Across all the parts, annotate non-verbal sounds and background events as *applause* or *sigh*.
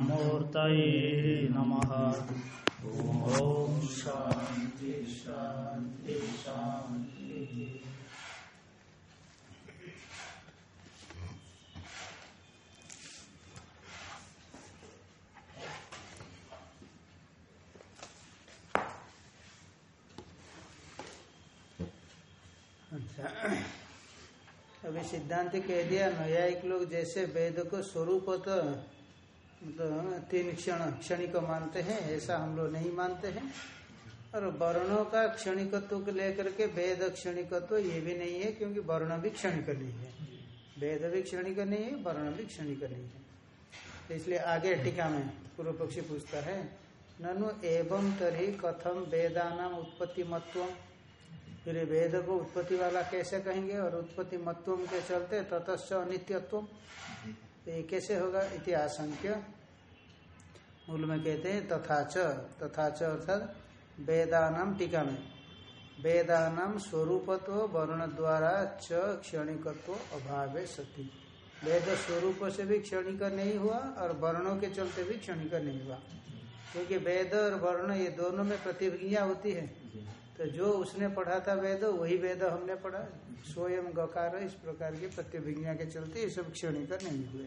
दक्षिणामूर्तये नमः। ॐ शान्ति शान्ति अभी सिद्धांत कह दिया न्यायिक लोग जैसे वेद को स्वरूप तो तीन क्षण क्षणिक मानते हैं, ऐसा हम लोग नहीं मानते हैं। और वर्णों का क्षणिकत्व को लेकर के वेद क्षणिकत्व ये भी नहीं है, क्योंकि वर्ण भी क्षणिक नहीं है। वेद भी क्षणिक नहीं है, वर्ण भी क्षणिक नहीं है। इसलिए आगे टीका में पूर्व पक्षी पूछता है, ननु एवं तरी कथम वेदानाम उत्पत्ति मत्व फिर वेद को उत्पत्ति वाला कैसे कहेंगे और उत्पत्ति मत्व के चलते ततश्च अनित्यत्व ये कैसे होगा? इति आशंक्य। मूल में कहते हैं तथाच तथाच अर्थात वेदानाम टीका में। वेदानाम स्वरूपत्व वर्ण द्वारा च क्षणिकत्व अभाव सती। वेद स्वरूप से भी क्षणिक नहीं हुआ और वर्णों के चलते भी क्षणिक नहीं हुआ। क्योंकि वेद और वर्ण ये दोनों में प्रतिज्ञा होती है। तो जो उसने पढ़ा था वेद, वही वेद हमने पढ़ा। स्वयं गकार इस प्रकार की प्रतिभिज्ञा के चलते ये सब क्षणिक नहीं हुए।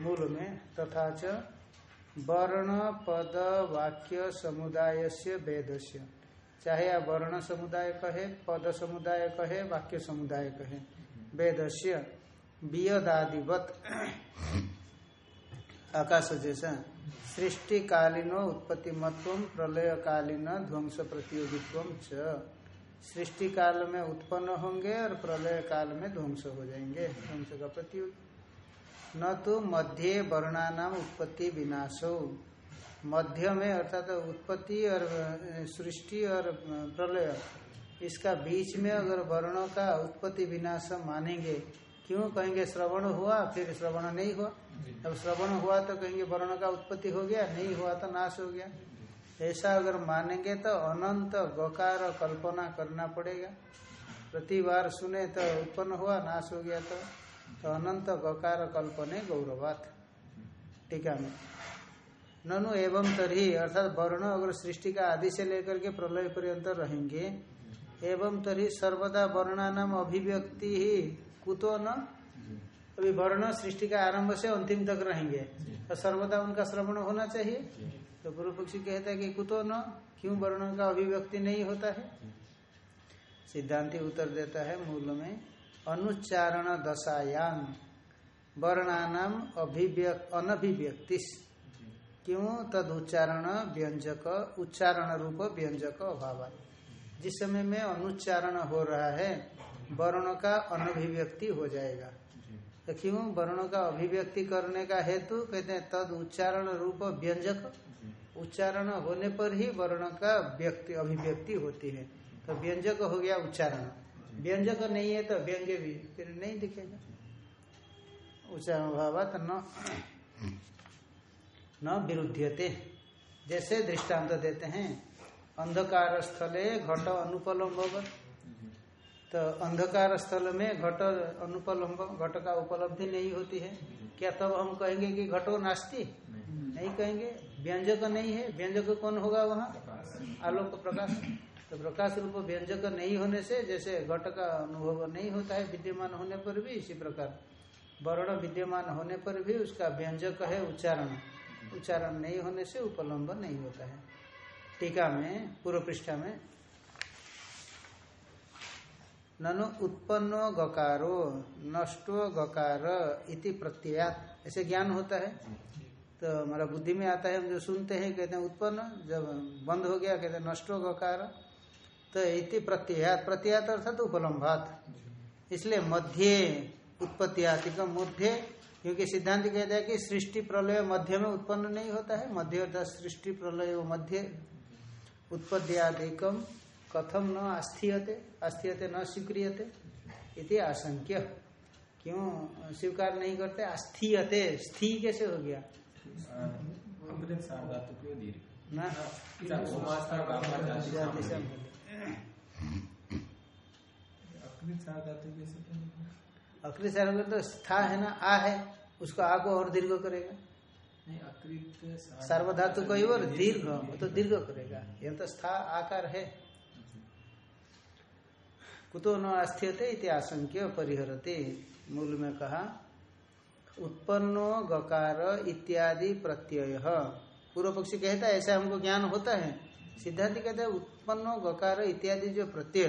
मूल में तथा च वर्ण पद वाक्य समुदाय से वेद से चाहे आप वर्ण समुदाय कहे पद समुदाय कहे वाक्य समुदाय कहे वेद से वियदादिवत आकाश जैसा सृष्टि कालीनो उत्पत्ति मत्व प्रलय कालीन ध्वंस प्रतियोगित्व च। सृष्टि काल में उत्पन्न होंगे और प्रलय काल में ध्वंस हो जाएँगे, ध्वंस का प्रतियोगी न तो मध्य वर्णानाम उत्पत्ति विनाशो। मध्य में अर्थात तो उत्पत्ति और सृष्टि और प्रलय इसका बीच में अगर वर्णों का उत्पत्ति विनाश मानेंगे क्यों कहेंगे श्रवण हुआ फिर श्रवण नहीं हुआ? अब श्रवण हुआ तो कहेंगे वर्ण का उत्पत्ति हो गया नहीं हुआ तो नाश हो गया। ऐसा अगर मानेंगे तो अनंत गकार कल्पना करना पड़ेगा। प्रति बार सुने तो उत्पन्न हुआ नाश हो गया तो, तो अनंत गकार कल्पने गौरवात। टीका में ननु एवं तरी, अर्थात वर्ण अगर सृष्टि का आदि से लेकर के प्रलय पर्यंत रहेंगे। एवं तरी सर्वदा वर्णानाम अभिव्यक्ति ही कुतो न। अभी वर्ण सृष्टि का आरंभ से अंतिम तक रहेंगे। तो सर्वदा उनका श्रवण होना चाहिए। तो पूर्व पक्षी कहता है कि कुतो न, क्यों वर्ण का अभिव्यक्ति नहीं होता है? सिद्धांति उत्तर देता है मूल में। अनुच्चारण दशायाम वर्णानाम अनभिव्यक्ति क्यों? तद उच्चारण व्यंजक उच्चारण रूप व्यंजक अभाव। जिस समय में अनुच्चारण हो रहा है वर्ण का अनभिव्यक्ति हो जाएगा। तो क्यों? वर्ण का अभिव्यक्ति करने का हेतु कहते हैं तद उच्चारण रूप व्यंजक। उच्चारण होने पर ही वर्ण का व्यक्ति अभिव्यक्ति होती है। तो व्यंजक हो गया उच्चारण। व्यंजक नहीं है तो व्यंग्य भी फिर नहीं दिखेगा। उच्चारण भाव न न विरुद्धते जैसे दृष्टांत देते हैं अंधकार स्थले घट अनुपलम्ब तो अंधकार स्थल में घट अनुपलम्ब घट का उपलब्धि नहीं होती है। क्या तब हम कहेंगे कि घटो नास्ती? नहीं कहेंगे। व्यंजक नहीं है। व्यंजक कौन होगा वहाँ? आलोक प्रकाश। तो प्रकाश रूप व्यंजक नहीं होने से, जैसे घट का अनुभव नहीं होता है, विद्यमान होने पर भी इसी प्रकार। वर्ण विद्यमान होने पर भी उसका व्यंजक है उच्चारण। उच्चारण नहीं होने से उपलम्ब नहीं होता है। टीका में, पूर्व पृष्ठा में, ननु उत्पन्नो गकारो, नष्टो गकार इति प्रत्ययात। ऐसे ज्ञान होता है। तो हमारा बुद्धि में आता है, हम जो सुनते हैं, कहते हैं उत्पन्न, जब बंद हो गया, कहते हैं नष्टो गकार। तो इति प्रत्ययात। प्रत्ययात अर्थात उपलम्भात। इसलिए मध्य उत्पत्तियातिक मध्य क्योंकि सिद्धांत कहता है कि सृष्टि प्रलय मध्य में उत्पन्न नहीं होता है। मध्य अर्थात सृष्टि प्रलय मध्य उत्पत्तियादिकम कथम न आस्थीयते आस्थीयते न स्वीक्रियते इति आशंक्य। क्यों स्वीकार नहीं करते? आस्थीयते स्थी कैसे हो गया? ना? अकृत सार तो स्था है ना आ है उसको आ को और दीर्घ करेगा। नहीं अकृत सार्वधातु कही और दीर्घ वो तो दीर्घ करेगा। यह तो स्था आकार है। कुतो न आस्थियते इति आशंक्य परिहरते मूल में कहा उत्पन्नो गकार इत्यादि प्रत्यय। पूर्व पक्षी कहता है ऐसा हमको ज्ञान होता है। सिद्धांत कहता है उत्पन्नो गकार इत्यादि जो प्रत्यय,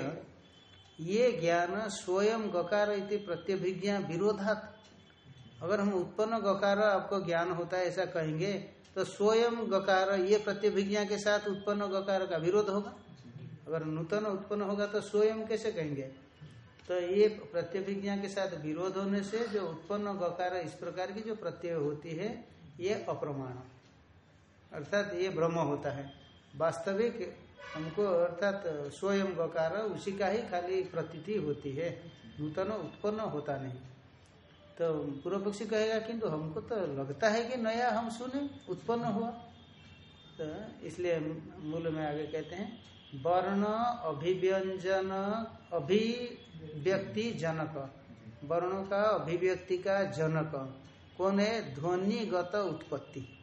ये ज्ञान स्वयं गकार इति प्रत्यभिज्ञा विरोधात। अगर हम उत्पन्न गकार आपको ज्ञान होता है ऐसा कहेंगे तो स्वयं गकार, ये प्रत्यभिज्ञा के साथ उत्पन्न गकार का विरोध होगा। अगर नूतन उत्पन्न होगा तो स्वयं कैसे कहेंगे? तो ये प्रत्यभिज्ञा के साथ विरोध होने से जो उत्पन्न गकार, इस प्रकार की जो प्रत्यय होती है, ये अप्रमाण। अर्थात ये ब्रह्म होता है। वास्तविक हमको अर्थात स्वयं गकार उसी का ही खाली प्रतीति होती है, नूतन उत्पन्न होता नहीं। तो पूर्व पक्षी कहेगा, किंतु हमको तो लगता है कि नया हम सुने उत्पन्न हुआ। तो इसलिए मूल में आगे कहते हैं, वर्ण अभिव्यंजन अभिव्यक्ति जनक। वर्णों का अभिव्यक्ति का जनक। कौन है? ध्वनिगत उत्पत्ति।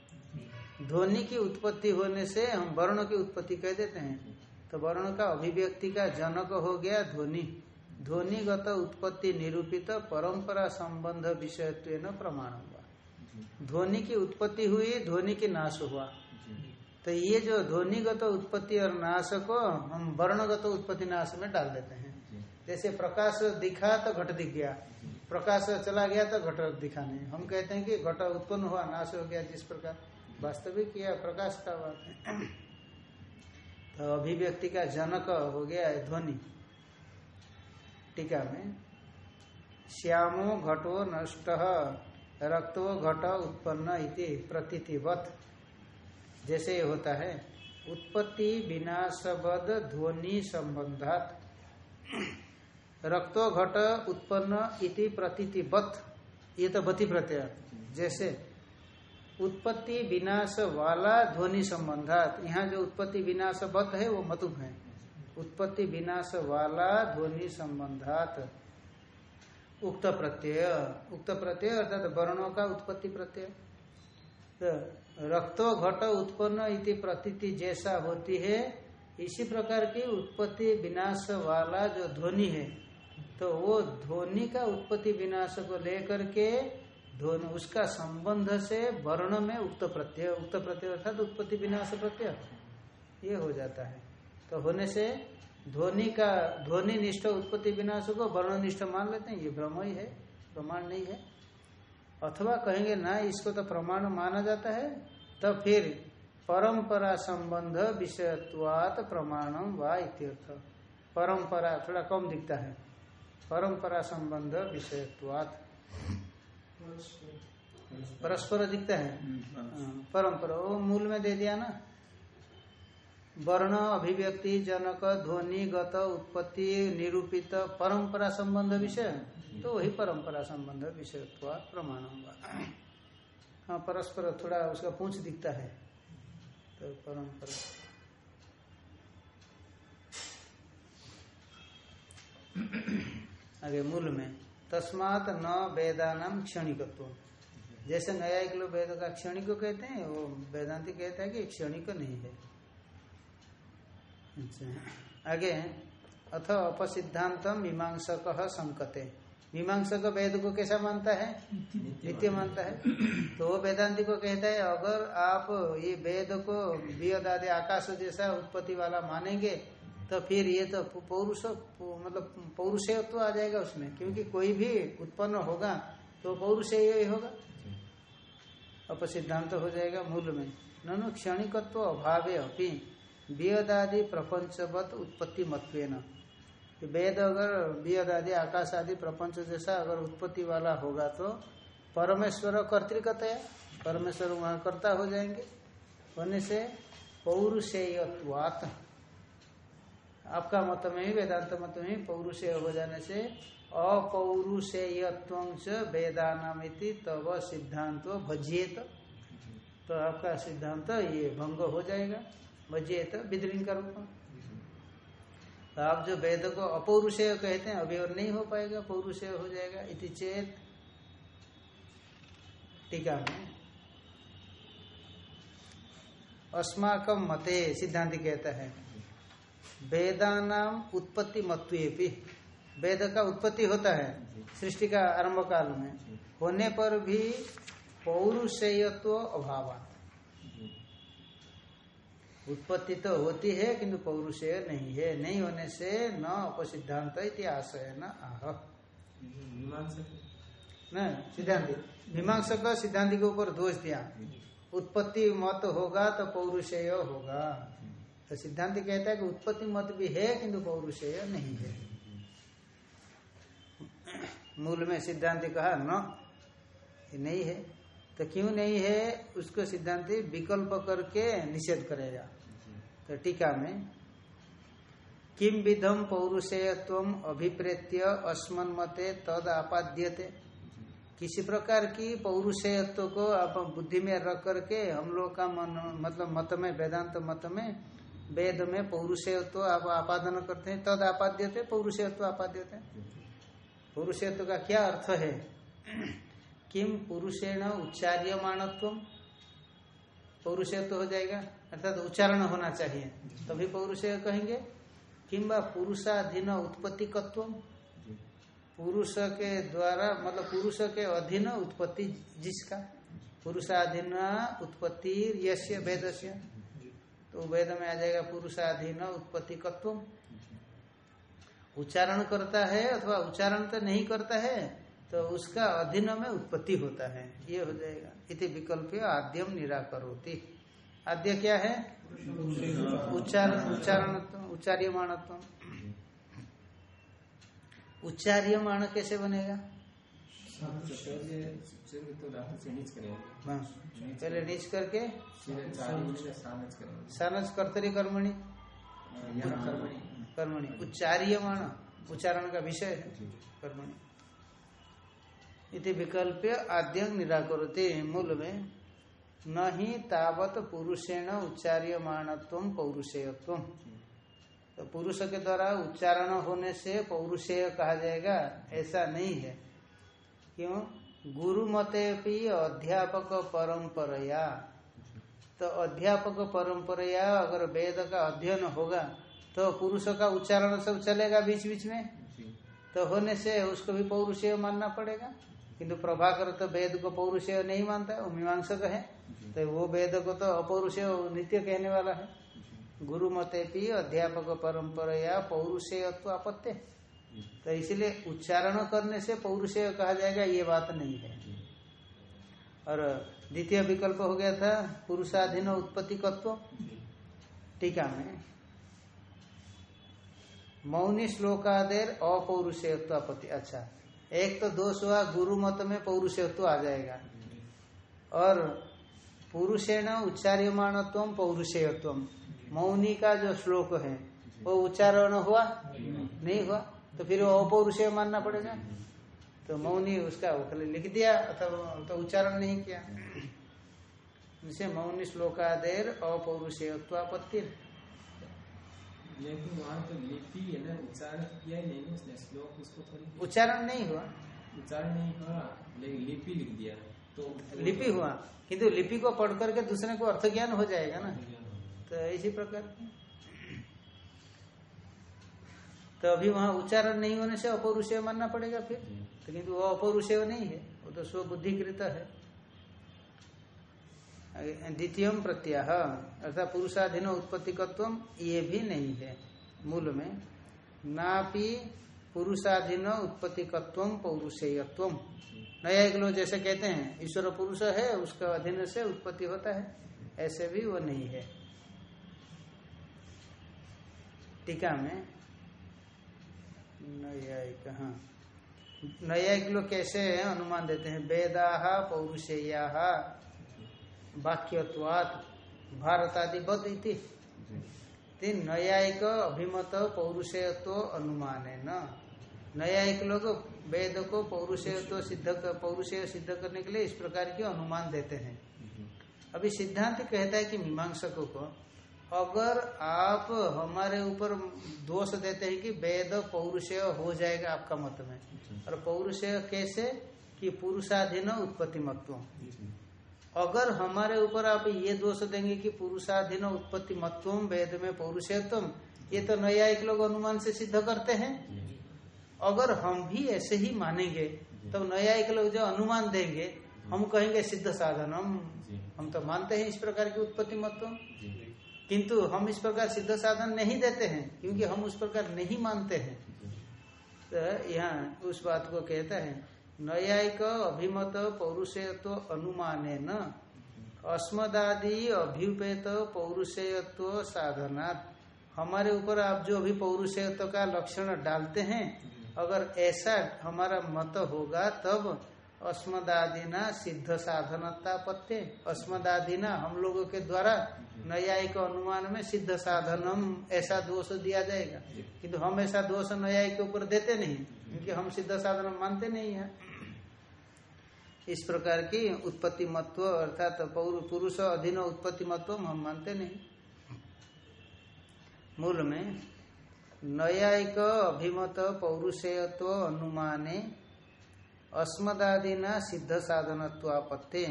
ध्वनि की उत्पत्ति होने से हम वर्ण की उत्पत्ति कह देते हैं। तो वर्ण का अभिव्यक्ति का जनक हो गया ध्वनि। ध्वनिगत उत्पत्ति निरूपित परंपरा संबंध विषयत्व प्रमाण हुआ ध्वनि की उत्पत्ति हुई ध्वनि की नाश हुआ। तो ये जो ध्वनिगत उत्पत्ति और नाश को हम वर्णगत उत्पत्ति नाश में डाल देते हैं। जैसे प्रकाश दिखा तो घट दिख गया। प्रकाश चला गया तो घट दिखा नहीं। हम कहते हैं कि घट उत्पन्न हुआ नाश हो गया जिस प्रकार। वास्तविक यह प्रकाश का बात है तो अभिव्यक्ति का जनक हो गया है ध्वनि। टीका में, श्यामो घटो नष्ट, रक्तो घट उत्पन्न इति प्रतीतिवत। जैसे होता है, उत्पत्ति विनाशवद ध्वनि संबंधात। रक्तो घट उत्पन्न इति प्रतीतिवत, ये तो बति प्रत्यय। जैसे उत्पत्ति विनाश वाला ध्वनि संबंधात। यहाँ जो उत्पत्ति विनाश बत है, वो मतुब है। उत्पत्ति विनाश वाला ध्वनि संबंधात। उक्त प्रत्यय। उक्त प्रत्यय अर्थात वर्णों का उत्पत्ति प्रत्यय। तो रक्तो घट उत्पन्न इति प्रतीति जैसा होती है, इसी प्रकार की उत्पत्ति विनाश वाला जो ध्वनि है तो वो ध्वनि का उत्पत्ति विनाश को लेकर के ध्वनि उसका संबंध से वर्ण में उक्त प्रत्यय उक्त प्रत्यय अर्थात उत्पत्ति विनाश प्रत्यय। ये हो जाता है। तो होने से ध्वनि का, ध्वनि निष्ठ उत्पत्ति विनाश को वर्ण निष्ठ मान लेते हैं। ये ब्रह्म ही है प्रमाण नहीं है। अथवा कहेंगे, ना, इसको तो प्रमाण माना जाता है। तो फिर परंपरा संबंध विषयत्वात प्रमाणम व इत्यर्थ। परंपरा थोड़ा कम दिखता है। परंपरा संबंध विषयत्वात। परस्पर दिखता है। हाँ, परंपरा वो मूल में दे दिया ना। वर्ण अभिव्यक्ति जनक ध्वनि गत उत्पत्ति निरूपित परंपरा संबंध विषय। तो वही परंपरा संबंध विषय प्रमाण होगा। हाँ परस्पर थोड़ा उसका पूछ दिखता है। तो परंपरा। आगे मूल में। तस्मात न वेदानाम क्षणिकत्व। जैसे नया एक लोग वेद का क्षणिक कहते हैं, वो वेदांति कहता है कि क्षणिक नहीं है। अच्छा। आगे, अथ अपसिद्धांत मीमांसक संकते। मीमांसक वेद को कैसा मानता है? नित्य मानता है। तो वो वेदांति को कहता है, अगर आप ये वेद को वेद आदि आकाश जैसा उत्पत्ति वाला मानेंगे तो फिर ये तो पौरुष मतलब पौरुषेय तो आ जाएगा उसमें क्योंकि कोई भी उत्पन्न होगा तो पौरुषेय ही होगा। अपसिद्धांत हो जाएगा मूल में। ननु क्षणिकत्व अभावे अपनी वेद आदि प्रपंचवत उत्पत्ति न वेद अगर वेद आदि आकाश आदि प्रपंच जैसा अगर उत्पत्ति वाला होगा तो परमेश्वर कर्तिकत है परमेश्वर वहाँ कर्ता हो जाएँगे। होने से पौरुषेयत्वात। आपका मत में ही, वेदांत मत में ही पौरुषेय हो जाने से अपौरुषेयत्व वेदानामिति तब सिद्धांत भजिएत तो आपका सिद्धांत ये भंग हो जाएगा भजिएत विद्रिंग का रूप तो आप जो वेद को अपौरुषेय कहते हैं, अभी और नहीं हो पाएगा, पौरुषेय हो जाएगा, इति चेत टीका में। अस्माकम मते सिद्धांत कहता है। वेदानाम उत्पत्ति मत्वेपि वेद का उत्पत्ति होता है सृष्टि का आरंभ काल में। होने पर भी पौरुषेयत्व अभाव उत्पत्ति तो होती है किंतु पौरुषेय नहीं है। नहीं होने से न अपसिद्धांत इतिहास है न आह। न सिद्धांति। मीमांसा का सिद्धांति के ऊपर दोष दिया। उत्पत्ति मत होगा तो पौरुषेय होगा। तो सिद्धांत कहता है कि उत्पत्ति मत भी है, किंतु पौरुषेय नहीं है। मूल में सिद्धांत कहा, न नहीं है। तो क्यों नहीं है? उसको सिद्धांति विकल्प करके निषेध करेगा। तो टीका में किम विधम पौरुषेयत्व अभिप्रेत्य अस्मन मते तद आपाद्यते। किसी प्रकार की पौरुषेयत्व को आप बुद्धि में रख करके हम लोग का मन मतलब मत में, वेदांत मत में वेद में पौरुषेयत्व आप आपादन करते हैं, तद आपाद्यते, पौरुषेयत्व आपाद्यते। पौरुषेयत्व का क्या अर्थ है? किम पुरुषेण उच्चार्य उच्चार्यमाणत्व, पौरुषेयत्व हो जाएगा? अर्थात उच्चारण होना चाहिए। तभी पौरुषेय कहेंगे। किम्बा पुरुषाधीन उत्पत्ति कत्व पुरुष के द्वारा मतलब पुरुष के अधीन उत्पत्ति जिसका? पुरुषाधीन उत्पत्ति यश्य वेद तो वेद में आ जाएगा पुरुषाधीन उत्पत्ति कत्व उच्चारण करता है अथवा उच्चारण तो नहीं करता है तो उसका अधीन में उत्पत्ति होता है। ये हो जाएगा। इति विकल्प आद्यम निराकर होती आद्य क्या है? उच्चारण उच्चारण उच्चार्यमाणत्व। उच्चार्यमाण कैसे बनेगा? पहले नीच करके सानस कर्तरी कर्मणि। कर्मणि। उच्चार्यमाण उच्चारण का विषय है। कर्मणि। इति विकल्प आद्य निराकरते मूल में। न ही तावत पुरुषेण उच्चार्य उच्चार्यमाणत्व पौरुषेयत्व। तो पुरुष के द्वारा उच्चारण होने से पौरुषेय कहा जाएगा ऐसा नहीं है। क्यों? गुरु मते भी अध्यापक परंपरया। तो अध्यापक परंपरया अगर वेद का अध्ययन होगा तो पुरुष का उच्चारण सब चलेगा बीच बीच में? तो होने से उसको भी पौरुषेय मानना पड़ेगा। किंतु प्रभाकर तो वेद को पौरुषेय नहीं मानता वो मीमांसक है। तो वो वेद को तो अपौरुषेय नित्य कहने वाला है। गुरु मते भी अध्यापक परंपरा पौरुषेयत्व आपत्ति तो इसलिए उच्चारण करने से पौरुषेय कहा जाएगा ये बात नहीं है। और द्वितीय विकल्प हो गया था पुरुषाधीन उत्पत्ति तत्व टीका में मौनी श्लोकादेर अपौरुषेयत्व आपत्ति अच्छा एक तो दोष हुआ गुरु मत में पौरुषेयत्व आ जाएगा। और पुरुषेण उच्चार्यमाणत्व पौरुषेयत्व। मौनी का जो श्लोक है वो उच्चारण हुआ। नहीं हुआ। तो फिर वो अपौरुषेय मानना पड़ेगा। तो मौनी उसका खाली लिख दिया अथवा तो उच्चारण नहीं किया। जिसे मौनी श्लोकादेर अपौरुषेयत्वापत्ति लेकिन वहाँ तो लिपि है ना उच्चारण किया ही नहीं उसने श्लोक उसको थोड़ी उच्चारण नहीं हुआ। उच्चारण नहीं हुआ लेकिन लिपि लिख दिया। तो लिपि हुआ किंतु लिपि को पढ़ करके दूसरे को अर्थ ज्ञान हो जाएगा ना। तो इसी प्रकार। तो अभी वहाँ उच्चारण नहीं होने से अपौरुषेय मानना पड़ेगा फिर। तो किंतु वो अपौरुषेय नहीं है, वो तो स्वबुद्धिकृत है। द्वितीय प्रत्याह अर्थात पुरुषाधीन उत्पत्तिकत्व ये भी नहीं है मूल में। नापि पुरुषाधीन उत्पत्तिकत्व पौरुषेयत्व। नया एक लोग जैसे कहते हैं, ईश्वर पुरुष है, उसका अधीन से उत्पत्ति होता है। ऐसे भी वो नहीं है। टीका में न्यायिक। हाँ न्यायिक लोग कैसे अनुमान देते हैं। वेदा पौरुषेया वाक्यवाद भारत आदि बद इति न्यायिक अभिमत पौरुषेयत्व अनुमान है न? न्यायिक लोग वेद को पौरुषेयत्व सिद्ध पौरुषेय सिद्ध करने के लिए इस प्रकार के अनुमान देते हैं। अभी सिद्धांत कहता है कि मीमांसकों को अगर आप हमारे ऊपर दोष देते हैं कि वेद पौरुषेय हो जाएगा आपका मत में और पौरुषेय कैसे? कि पुरुषाधीन उत्पत्ति मत्व अगर हमारे ऊपर आप ये दोष देंगे कि पुरुषाधीन उत्पत्ति मत्वम वेद में पौरुषत्वम ये तो न्यायिक लोग अनुमान से सिद्ध करते हैं। अगर हम भी ऐसे ही मानेंगे तब न्यायिक लोग जो अनुमान देंगे हम कहेंगे सिद्ध साधन हम हम तो मानते हैं इस प्रकार की उत्पत्ति मत्वम किंतु हम इस प्रकार सिद्ध साधन नहीं देते हैं, क्योंकि हम उस प्रकार नहीं मानते हैं। तो यहाँ उस बात को कहता है, न्यायिक अभिमत पौरुषेयत्व अनुमान न अस्मदादि अभ्युपेत पौरुषेयत्व साधनात्। हमारे ऊपर आप जो अभी पौरुषेयत्व का लक्षण डालते हैं, अगर ऐसा हमारा मत होगा, तब अस्मदादिना सिद्ध साधनता पत्ते। अस्मदादिना हम लोगों के द्वारा न्यायिक अनुमान में सिद्ध साधनम ऐसा दोष दिया जाएगा। किंतु हम ऐसा दोष न्यायिक के ऊपर देते नहीं, क्योंकि हम सिद्ध साधन मानते नहीं है। इस प्रकार की उत्पत्ति मत्व, अर्थात पुरुष अधीन उत्पत्ति मत्व हम मानते नहीं। मूल में न्यायिक अभिमत पौरुषेयत्व अनुमाने अस्मदादिना सिद्ध साधनत्वापत्ति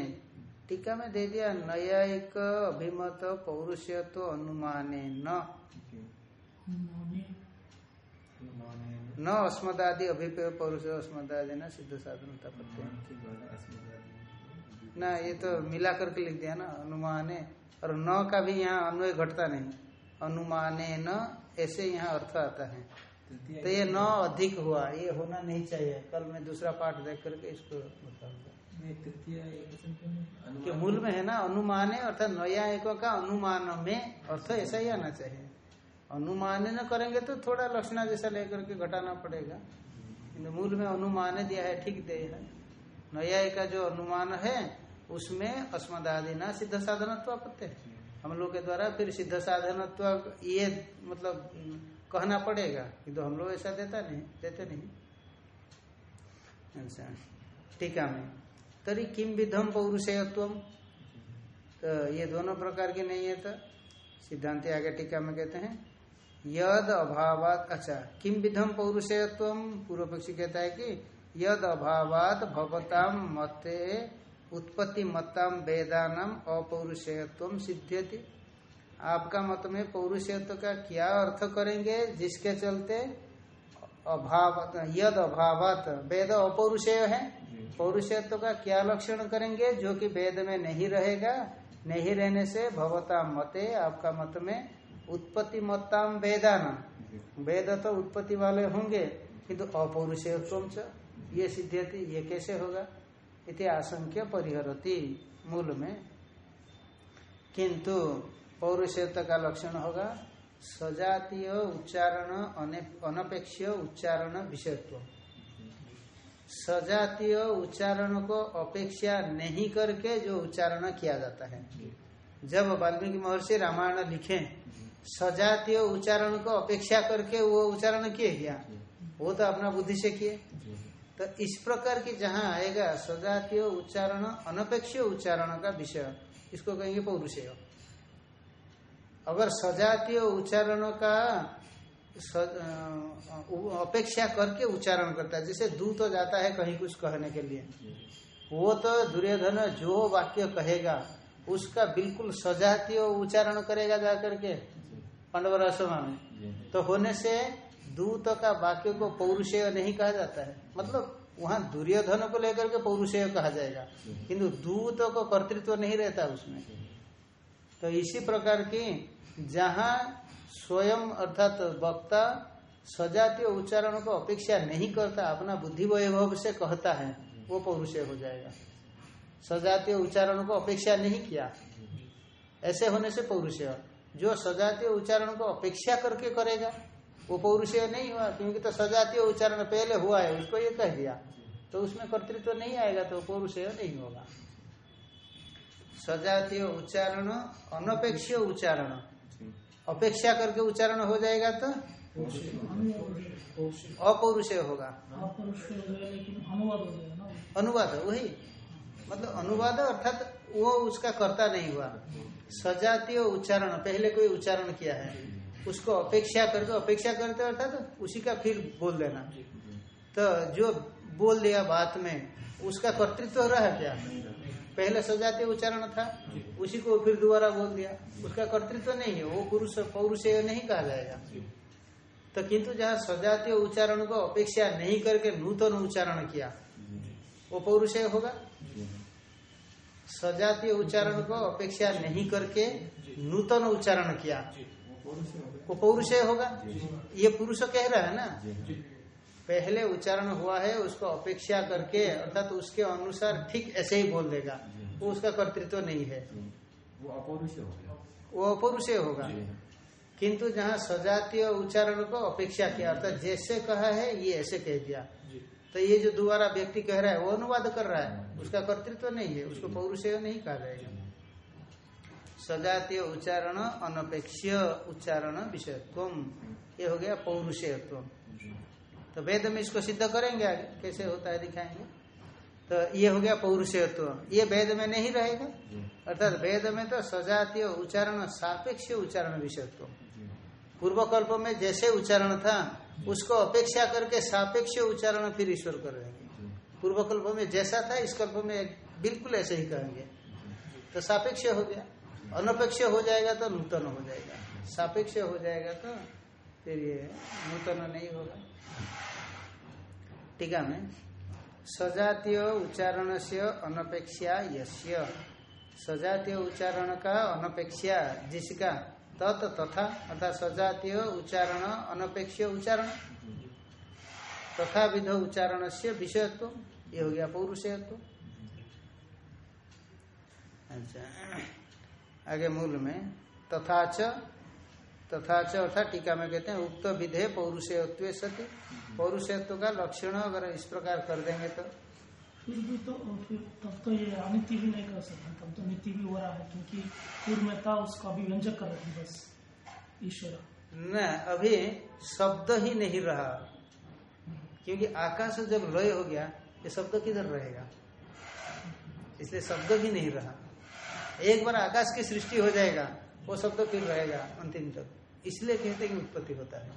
टीका में दे दिया न्यायिक अभिमत पौरुषत्व अनुमाने न। न अस्मदादि पौरुष अस्मदादि न सिद्ध साधनतापत्ति ना, ये तो मिला करके लिख दिया ना, अनुमाने। और न का भी यहाँ अन्वय घटता नहीं। अनुमाने न, ऐसे यहाँ अर्थ आता है। तो ये न अधिक हुआ ये होना नहीं चाहिए। कल मैं दूसरा पाठ देख करके इसको बताऊँगा। कि मूल में है ना अनुमान अर्थात न्यायिकों का अनुमान में अर्थ ऐसा ही आना चाहिए। अनुमान न करेंगे तो थोड़ा लक्षणा जैसा लेकर के घटाना पड़ेगा। मूल में अनुमान दिया है ठीक दे है। न्याय का जो अनुमान है उसमें अस्मदादि ना सिद्ध साधनत्व आपत्ति हम लोग के द्वारा फिर सिद्ध साधनत्व ये मतलब कहना पड़ेगा किंतु तो हम लोग ऐसा देता नहीं, देते नहीं। अच्छा टीका में तरी किम विधम पौरुषेयत्व तो ये दोनों प्रकार के नहीं है तो सिद्धांत आगे टीका में कहते हैं, यद अभावात अच्छा किम विधम पौरुषेयत्व पूर्व पक्षी कहता है कि यद अभावात भवताम मते उत्पत्ति मत्ताम वेदानम अपौरुषेयत्व सिद्ध्यति। आपका मत में पौरुषेयत्व का क्या अर्थ करेंगे, जिसके चलते अभाव, यद अभावत, वेद अपौरुषेय है। पौरुषेयत्व का क्या लक्षण करेंगे, जो कि वेद में नहीं रहेगा, नहीं रहने से भवता मते, आपका मत में उत्पत्ति मत्ताम वेदान। वेद तो उत्पत्ति वाले होंगे, किंतु अपौरुषेयत्व ये सिद्ध्यति, ये कैसे होगा? इति आशंक्य परिहरती, मूल में। किंतु पौरुषत्व का लक्षण होगा। सजातीय उच्चारण अनपेक्ष उच्चारण विषयत्व। सजातीय उच्चारण को अपेक्षा नहीं करके जो उच्चारण किया जाता है। जब वाल्मीकि महर्षि रामायण लिखे, सजातीय उच्चारण को अपेक्षा करके वो उच्चारण किए क्या? वो तो अपना बुद्धि से किए। तो इस प्रकार की जहाँ आएगा, सजातीय उच्चारण अनपेक्ष उच्चारण का विषय, इसको कहेंगे पौरुषेय। अगर सजातीय उच्चारण का अपेक्षा करके उच्चारण करता है, जैसे दूत तो जाता है कहीं कुछ कहने के लिए। वो तो दुर्योधन जो वाक्य कहेगा, उसका बिल्कुल सजातीय उच्चारण करेगा जा करके पांडव सभा में। तो होने से दूत का वाक्य को पौरुषेय नहीं कहा जाता है। मतलब वहाँ दुर्योधन को लेकर के पौरुषेय कहा जाएगा, किंतु दूत को कर्तृत्व नहीं रहता उसमें। तो इसी प्रकार की जहाँ स्वयं अर्थात वक्ता सजातीय उच्चारण को अपेक्षा नहीं करता, अपना बुद्धि वैभव से कहता है, वो पौरुषेय हो जाएगा। सजातीय उच्चारण को अपेक्षा नहीं किया। ऐसे होने से पौरुषेय जो सजातीय उच्चारण को अपेक्षा करके करेगा, वो पौरुषेय नहीं हुआ, क्योंकि तो सजातीय उच्चारण पहले हुआ है, उसको ये कह दिया। तो उसमें कर्तृत्व तो नहीं आएगा तो पौरुषेय नहीं होगा। सजातीय उच्चारण अनपेक्ष उच्चारण। अपेक्षा करके उच्चारण हो जाएगा तो अपौरुषेय होगा। अनुवाद वही। मतलब अनुवाद अर्थात वो उसका कर्ता नहीं हुआ। सजातीय उच्चारण, पहले कोई उच्चारण किया है, उसको अपेक्षा करके अपेक्षा करते अर्थात उसी का फिर बोल देना। तो जो बोल दिया बात में, उसका कर्तृत्व रहा क्या? पहले सजातीय उच्चारण था उसी को फिर दोबारा बोल दिया। उसका कर्तृत्व तो नहीं है वो पुरुष पौरुष नहीं कहा जाएगा। तो किंतु जहाँ सजातीय उच्चारण को अपेक्षा नहीं करके नूतन उच्चारण किया वो पौरुष होगा? सजातीय उच्चारण को अपेक्षा नहीं करके नूतन उच्चारण किया। वो पौरुष होगा? ये पुरुष कह रहा है ना? पहले उच्चारण हुआ है उसको अपेक्षा करके अर्थात तो उसके अनुसार ठीक ऐसे ही बोल देगा। वो उसका कर्तृत्व नहीं है। वो अपौरुष हो गया। वो अपौरुष होगा। किंतु जहाँ सजातीय उच्चारण को अपेक्षा किया अर्थात जैसे कहा है ये ऐसे कह दिया। तो ये जो दोबारा व्यक्ति कह रहा है वो अनुवाद कर रहा है। उसका कर्तृत्व नहीं है उसको पौरुष नहीं कहा जाएगा। सजातीय उच्चारण अनपेक्ष उच्चारण विषयत्व ये हो गया पौरुषेयत्व तो वेद में इसको सिद्ध करेंगे आगे कैसे होता है दिखाएँगे। तो ये हो गया पौरुषेयत्व। ये वेद में नहीं रहेगा। अर्थात वेद में तो सजातीय उच्चारण सापेक्ष उच्चारण विषयत्व। पूर्व कल्प में जैसे उच्चारण था उसको अपेक्षा करके सापेक्ष उच्चारण फिर ईश्वर कर रहेंगे पूर्व कल्प में जैसा था इस कल्प में बिल्कुल ऐसे ही कहेंगे। तो सापेक्ष हो गया। अनपेक्ष हो जाएगा तो नूतन हो जाएगा। सापेक्ष हो जाएगा तो फिर ये नूतन नहीं होगा। टीका में सजातीय उच्चारण से अनपेक्षा यश्य सजातीय उच्चारण का अनपेक्षा जिसका तत् तथा अर्थात सजातीय उच्चारण अनपेक्ष उच्चारण तथा विध उच्चारण से विषयत्व ये हो गया पौरुषयत्व अच्छा आगे मूल में तथा च तथा च अर्थात टीका में कहते हैं उक्त विधेय पौरुषयत्व सती। पौरुषत्व का लक्षण अगर इस प्रकार कर देंगे तो। फिर भी तो फिर तब तो ये अनित्य भी नहीं कर सकते तब तो नित्य भी हो रहा है क्योंकि पूर्व में था उसका भी व्यंजक कर रहे बस ईश्वर। न अभी शब्द ही नहीं रहा। क्योंकि आकाश जब लय हो गया ये शब्द किधर रहेगा? इसलिए शब्द भी नहीं रहा। एक बार आकाश की सृष्टि हो जाएगा वो शब्द फिर रहेगा अंतिम तक। इसलिए कहते हैं कि उत्पत्ति होता है।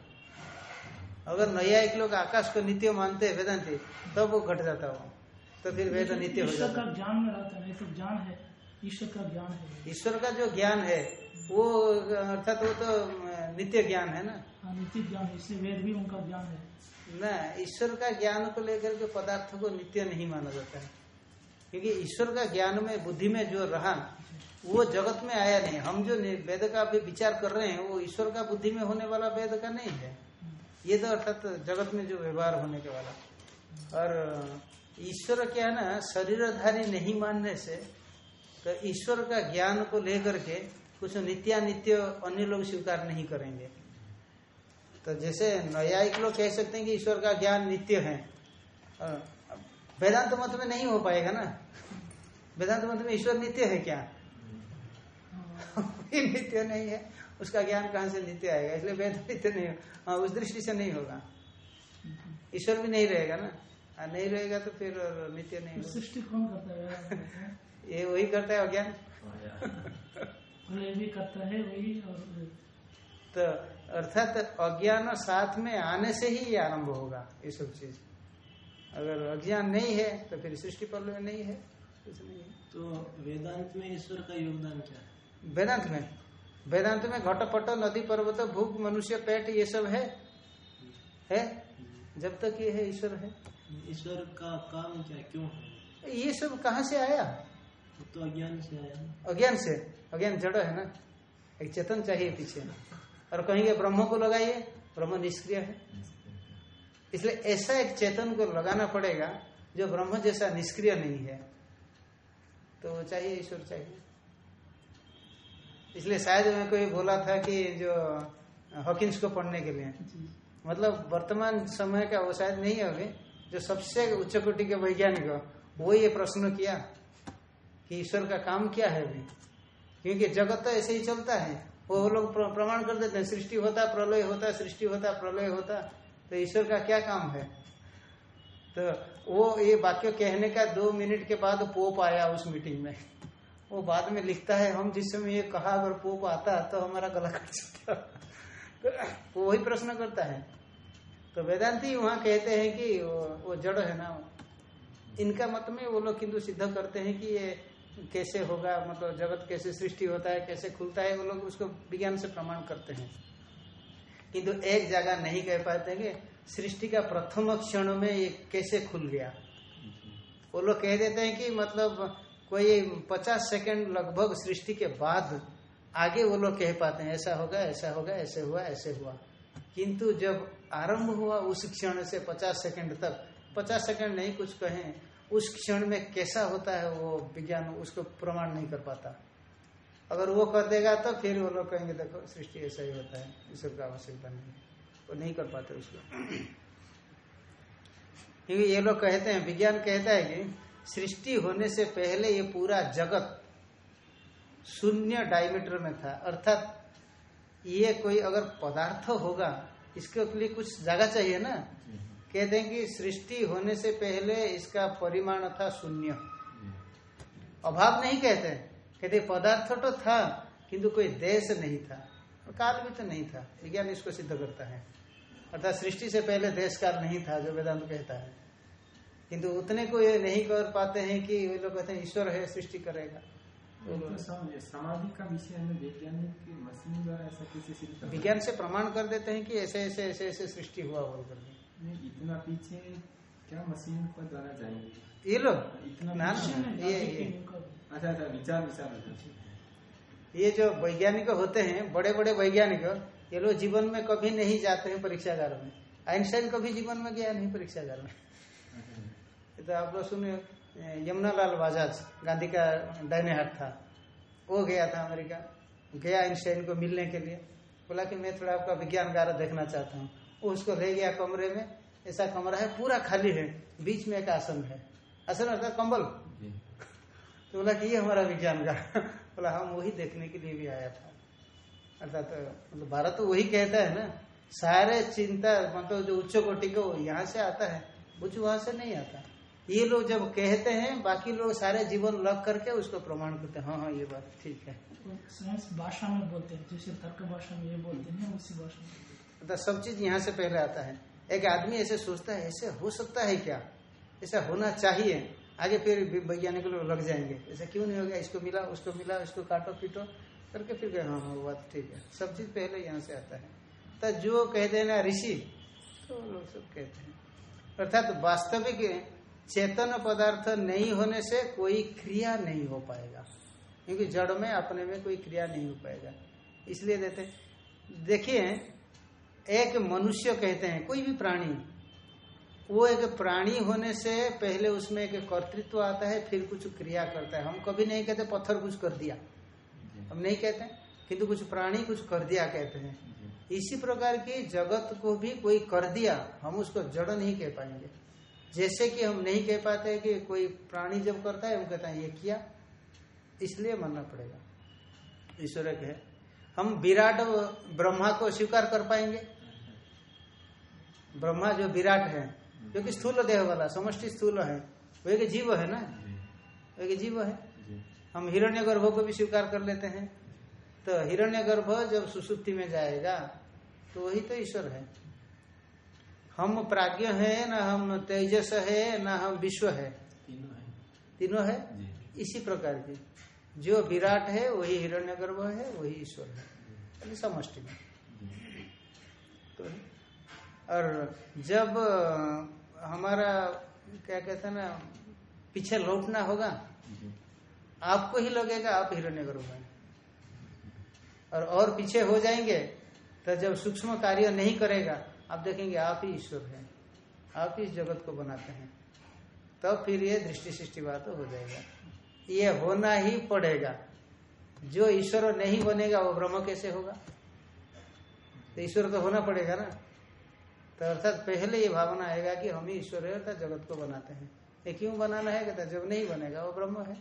अगर नया एक लोग आकाश को नित्य मानते हैं वेदांति तब वो घट जाता हो तो फिर वेद नित्य हो जाता का ज्ञान में रहता है तो ज्ञान है। ईश्वर का ज्ञान है। ईश्वर का जो ज्ञान है वो अर्थात वो तो नित्य ज्ञान है ना। हाँ नित्य ज्ञान है इसलिए वेद भी उनका ज्ञान है। न ईश्वर का ज्ञान को लेकर के पदार्थ को नित्य नहीं माना जाता है। क्योंकि ईश्वर का ज्ञान में, बुद्धि में जो रहा, वो जगत में आया नहीं। हम जो वेद का अभी विचार कर रहे हैं, वो ईश्वर का बुद्धि में होने वाला वेद का नहीं है। ये तो अर्थात जगत में जो व्यवहार होने के वाला। और ईश्वर क्या है ना, शरीरधारी नहीं मानने से तो ईश्वर का ज्ञान को लेकर के कुछ नित्यानित्य अन्य लोग स्वीकार नहीं करेंगे। तो जैसे न्यायिक लोग कह सकते हैं कि ईश्वर का ज्ञान नित्य है। वेदांत मत में नहीं हो पाएगा ना? वेदांत मत में ईश्वर नित्य है क्या? *laughs* नित्य नहीं है। उसका ज्ञान कहाँ से नित्य आएगा? इसलिए वेद नित्य नहीं हो- हाँ उस दृष्टि से नहीं होगा। ईश्वर भी नहीं रहेगा ना? हाँ, नहीं रहेगा तो फिर नित्य नहीं होगा। सृष्टि कौन करता है। *laughs* ये वही करता है अज्ञान *laughs* भी करता है वही तो अर्थात अज्ञान साथ में आने से ही ये आरंभ होगा ये सब चीज़। अगर अज्ञान नहीं है तो फिर सृष्टि पर्व नहीं है। कुछ नहीं है। तो वेदांत में ईश्वर का योगदान क्या है? वेदांत में? वेदांत में घटपट नदी पर्वत भूख मनुष्य पेट ये सब है? है? जब तक ये है ईश्वर है। ईश्वर का काम क्या है? क्यों है? ये सब कहाँ से आया? तो अज्ञान से आया अज्ञान से। अज्ञान जड़ है ना? एक चेतन चाहिए पीछे। और कहेंगे ब्रह्म को लगाइए। ब्रह्म निष्क्रिय है। इसलिए ऐसा एक चेतन को लगाना पड़ेगा जो ब्रह्म जैसा निष्क्रिय नहीं है। तो चाहिए ईश्वर चाहिए। इसलिए शायद मैं कोई बोला था कि जो हॉकिंस को पढ़ने के लिए। मतलब वर्तमान समय का वो शायद नहीं है अभी। जो सबसे उच्च कोटि के वैज्ञानिक हो, वो ये प्रश्न किया कि ईश्वर का काम क्या है अभी? क्योंकि जगत तो ऐसे ही चलता है। वो लोग प्रमाण कर देते हैं सृष्टि होता प्रलय होता सृष्टि होता प्रलय होता। तो ईश्वर का क्या काम है? तो वो ये वाक्य कहने का दो मिनट के बाद पोप आया उस मीटिंग में। वो बाद में लिखता है हम जिस समय ये कहा अगर पोप आता तो हमारा गला कट जाता। तो वो वही प्रश्न करता है। तो वेदांति वहाँ कहते हैं कि वो, वो जड़ है ना। इनका मत में वो लोग किंतु सिद्ध करते हैं कि ये कैसे होगा मतलब जगत कैसे सृष्टि होता है कैसे खुलता है वो लोग उसको विज्ञान से प्रमाण करते हैं। किंतु एक जगह नहीं कह पाते कि सृष्टि का प्रथम क्षण में ये कैसे खुल गया। वो लोग कह देते हैं कि मतलब कोई पचास सेकंड लगभग सृष्टि के बाद आगे वो लोग कह पाते हैं, ऐसा होगा ऐसा होगा, ऐसे हुआ ऐसे हुआ। किंतु जब आरंभ हुआ उस क्षण से पचास सेकंड तक, पचास सेकंड नहीं कुछ कहें, उस क्षण में कैसा होता है वो विज्ञान उसको प्रमाण नहीं कर पाता। अगर वो कर देगा तो फिर वो लोग कहेंगे देखो सृष्टि ऐसा ही होता है ईश्वर का आवश्यकता नहीं वो नहीं कर पाते उसको *clears throat* क्योंकि ये लोग कहते हैं विज्ञान कहता है कि सृष्टि होने से पहले ये पूरा जगत शून्य डायमीटर में था। अर्थात ये कोई अगर पदार्थ होगा इसके लिए कुछ जगह चाहिए ना? कहते हैं कि सृष्टि होने से पहले इसका परिमाण था शून्य। अभाव नहीं कहते। कहते पदार्थ तो था किंतु कोई देश नहीं था और काल भी तो नहीं था। विज्ञान इसको सिद्ध करता है। अर्थात सृष्टि से पहले देश काल नहीं था जो वेदांत कहता है। किंतु उतने को ये नहीं कर पाते हैं कि वे लोग कहते हैं ईश्वर है सृष्टि करेगा। तो समाधि का विषय है वैज्ञानिक मशीन द्वारा ऐसा कैसे सिद्ध विज्ञान से प्रमाण कर देते हैं कि ऐसे ऐसे ऐसे ऐसे सृष्टि हुआ बोल करके इतना पीछे क्या मशीन को द्वारा जाएँगे? ये लोग इतना ना ये अच्छा अच्छा विचार विचार ये जो वैज्ञानिक होते हैं बड़े बड़े वैज्ञानिक ये लोग जीवन में कभी नहीं जाते हैं परीक्षागार में। आइंस्टाइन कभी जीवन में गया नहीं परीक्षागार में। तो आप लोग सुने यमुना लाल बाजाज गांधी का डायने हाथ था। वो गया था अमेरिका गया आइंस्टाइन को मिलने के लिए। बोला कि मैं थोड़ा आपका विज्ञान गारा देखना चाहता हूँ। वो उसको ले गया कमरे में ऐसा कमरा है पूरा खाली है बीच में एक आसन है। आसन अर्थात कंबल। तो बोला कि ये हमारा विज्ञान का। *laughs* बोला हम वही देखने के लिए भी आया था। अर्थात मतलब भारत तो वही कहता है ना सारे चिंता मतलब जो उच्च कोटि को यहाँ से आता है कुछ वहाँ से नहीं आता। ये लोग जब कहते हैं बाकी लोग सारे जीवन लग करके उसको प्रमाण करते हैं। हाँ हाँ ये बात ठीक है। भाषा में बोलते हैं जैसे तर्क भाषा में ये बोलते हैं उसी भाषा में। सब चीज़ यहाँ से पहले आता है। एक आदमी ऐसे सोचता है ऐसे हो सकता है क्या? ऐसा होना चाहिए। आगे फिर वैज्ञानिक लोग लग जाएँगे। ऐसा क्यों नहीं हो गया इसको मिला उसको मिला उसको काटो, पीटो, करके फिर गए। हाँ हाँ बात ठीक है। सब चीज़ पहले यहाँ से आता है। तो जो कहते हैं ना ऋषि तो लोग सब कहते हैं। अर्थात तो वास्तविक चेतन पदार्थ नहीं होने से कोई क्रिया नहीं हो पाएगा। क्योंकि जड़ में, अपने में कोई क्रिया नहीं हो पाएगा। इसलिए देते देखिए, एक मनुष्य कहते हैं, कोई भी प्राणी वो एक प्राणी होने से पहले उसमें एक कर्तृत्व आता है फिर कुछ क्रिया करता है। हम कभी नहीं कहते पत्थर कुछ कर दिया। हम नहीं कहते किंतु कुछ प्राणी कुछ कर दिया कहते हैं। इसी प्रकार की जगत को भी कोई कर दिया हम उसको जड़ नहीं कह पाएँगे। जैसे कि हम नहीं कह पाते कि कोई प्राणी जब करता है हम कहते हैं ये किया। इसलिए मानना पड़ेगा। ईश्वर कहे हम विराट ब्रह्मा को स्वीकार कर पाएँगे। ब्रह्मा जो विराट है जो कि स्थूल देह वाला समष्टि स्थूल है। वो एक जीव है ना? वो एक जीव है? हम हिरण्य गर्भ को भी स्वीकार कर लेते हैं। तो हिरण्य गर्भ जब सुसुप्ति में जाएगा तो वही तो ईश्वर है। हम प्राज्ञ है ना हम तेजस है ना हम विश्व है। तीनों है। इसी प्रकार की। जो विराट है वही हिरण्य गर्भ है वही ईश्वर है। समष्टि में। तो और जब हमारा क्या कहते हैं ना पीछे लौटना होगा आपको ही लगेगा आप हिरण्य गर्भ है और और पीछे हो जाएँगे तो जब सूक्ष्म कार्य नहीं करेगा आप देखेंगे आप ही ईश्वर हैं। आप ही इस जगत को बनाते हैं। तब तो फिर ये दृष्टि सृष्टि बात हो जाएगा। ये होना ही पड़ेगा। जो ईश्वर नहीं बनेगा वो ब्रह्म कैसे होगा? तो ईश्वर तो होना पड़ेगा ना। तो अर्थात पहले ये भावना आएगा कि हम ही ईश्वर है अर्थात जगत को बनाते हैं। ये क्यों बनाना है? कहता जब नहीं बनेगा वो ब्रह्म है।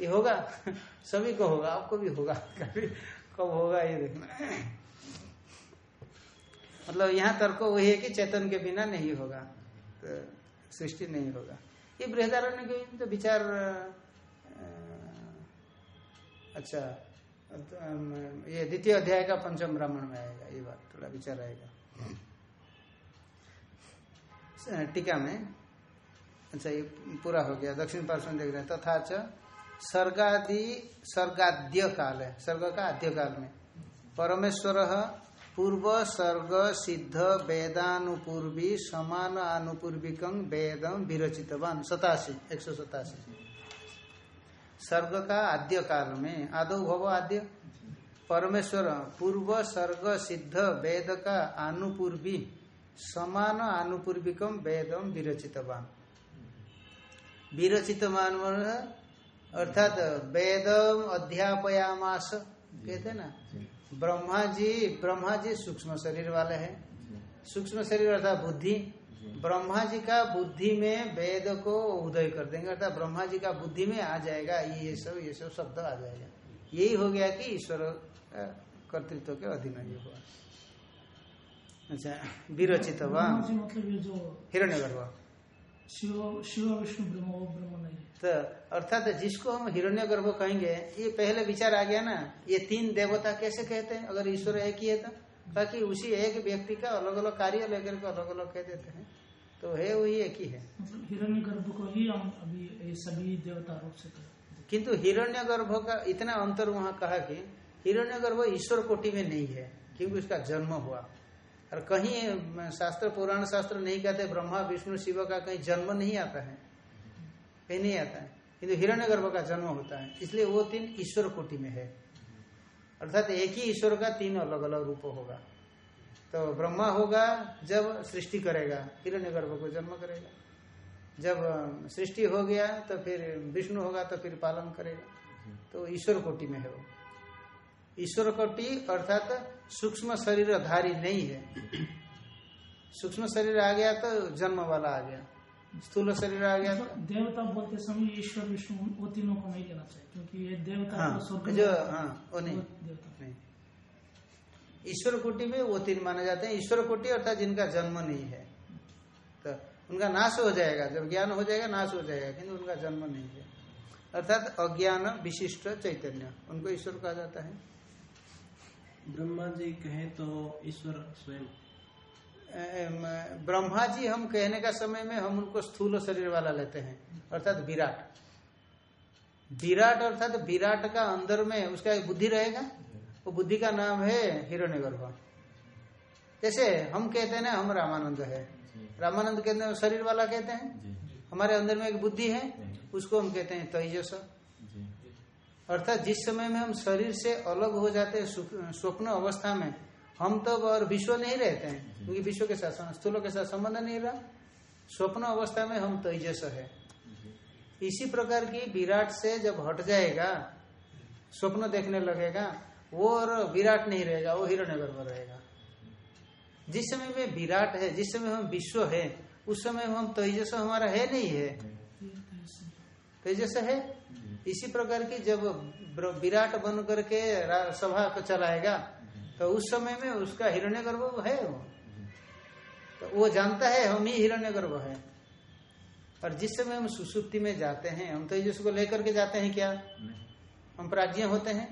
ये होगा? *laughs* सभी को होगा आपको भी होगा। *laughs* कभी कब होगा ये देखना। मतलब यहाँ तर्क वही है कि चेतन के बिना नहीं होगा तो सृष्टि नहीं होगा। ये बृहदारण्य के तो विचार अच्छा तो, ये द्वितीय अध्याय का पंचम ब्राह्मण में आएगा ये बात थोड़ा विचार आएगा। टीका में अच्छा ये पूरा हो गया, दक्षिण पार्श्व में देख रहे हैं, तथा च सर्गादि, सर्गाद्य काल है, सर्ग का आद्य काल में। परमेश्वर पूर्व, सर्ग, सिद्ध, वेदानुपूर्वी, समान आनुपूर्विक वेदम विरचितवान, सतासी, एक सौ सतासी। सर्ग का आद्य काल में, आदो भव आद्य? परमेश्वर पूर्व सर्ग सिद्ध वेद का आनुपूर्वी समान आनुपूर्विकम वेदम विरचितवान। विरचितमान अर्थात वेदम अध्यापयामास कहते ना? ब्रह्मा जी। ब्रह्मा जी सूक्ष्म शरीर वाले हैं। सूक्ष्म शरीर अर्थात बुद्धि। ब्रह्मा जी का बुद्धि में वेद को उदय कर देंगे अर्थात ब्रह्मा जी का बुद्धि में आ जाएगा ये सब ये सब शब्द आ जाएगा। यही हो गया कि ईश्वर कर्तृत्व के अधीन ये हुआ अच्छा विरचित मतलब जो हिरण्य गर्भ शिव शिव विष्णु ब्रह्म ब्रह्म नहीं तो अर्थात जिसको हम हिरण्य गर्भ कहेंगे ये पहले विचार आ गया ना ये तीन देवता कैसे कहते हैं? अगर ईश्वर एक ही है तो। बाकी उसी एक व्यक्ति का अलग अलग कार्य लेकर के अलग अलग कह देते हैं। तो है वही एक ही है। मतलब हिरण्य गर्भ को ही हम अभी सभी देवता रूप से करें किंतु हिरण्य गर्भ का इतना अंतर वहाँ कहा कि हिरण्य गर्भ ईश्वर कोटि में नहीं है, क्योंकि उसका जन्म हुआ। और कहीं शास्त्र, पुराण शास्त्र नहीं कहते, ब्रह्मा, विष्णु, शिव का कहीं जन्म नहीं आता है। कहीं नहीं आता है। किंतु हिरण्य गर्भ का जन्म होता है। इसलिए वो तीन ईश्वर कोटि में है। अर्थात एक ही ईश्वर का तीन अलग अलग रूप होगा। तो ब्रह्मा होगा, जब सृष्टि करेगा, हिरण्य गर्भ को जन्म करेगा। जब सृष्टि हो गया तो फिर विष्णु होगा तो फिर पालन करेगा। तो ईश्वर कोटि में है वो। ईश्वर कोटि अर्थात सूक्ष्म शरीर धारी नहीं है। सूक्ष्म शरीर आ गया तो जन्म वाला आ गया। स्थूल शरीर आ गया तो देवता बोलते समय ईश्वर विष्णु वो तीनों को नहीं लेना चाहिए क्योंकि ये देवता हाँ तो जो हाँ वो नहीं। नहीं। ईश्वर कोटि में वो तीन माने जाते हैं। ईश्वर कोटि अर्थात जिनका जन्म नहीं है। तो उनका नाश हो जाएगा। जब ज्ञान हो जाएगा नाश हो जाएगा किंतु उनका जन्म नहीं है। अर्थात अज्ञान विशिष्ट चैतन्य उनको ईश्वर कहा जाता है। ब्रह्मा जी कहे तो ईश्वर स्वयं। ब्रह्मा जी हम कहने का समय में हम उनको स्थूल शरीर वाला लेते हैं अर्थात विराट। विराट अर्थात विराट का अंदर में उसका एक बुद्धि रहेगा? वो बुद्धि का नाम है हिरण्यगर्भ। जैसे हम कहते हैं ना हम रामानंद है। रामानंद कहते हैं शरीर वाला कहते हैं? हमारे अंदर में एक बुद्धि है उसको हम कहते हैं तेजस। अर्थात जिस समय में हम शरीर से अलग हो जाते हैं स्वप्न अवस्था में, हम तो और विश्व नहीं रहते हैं, क्योंकि विश्व के साथ स्थूलों के साथ संबंध नहीं रहा। स्वप्न अवस्था में हम तेजस है। इसी प्रकार की विराट से जब हट जाएगा, स्वप्न देखने लगेगा, वो और विराट नहीं रहेगा, वो हिरण्यगर्भ रहेगा। जिस समय में विराट है, जिस समय हम विश्व है, उस समय हम तेजस हमारा है नहीं है। तेजस है? इसी प्रकार की जब विराट बन करके सभा को चलाएगा तो उस समय में उसका हिरण्य गर्भ है वो। तो वो जानता है हम ही हिरण्य गर्भ है। और जिस समय हम सुसुप्ति में जाते हैं हम तेजस को लेकर के जाते हैं क्या? हम प्राज्ञ होते हैं।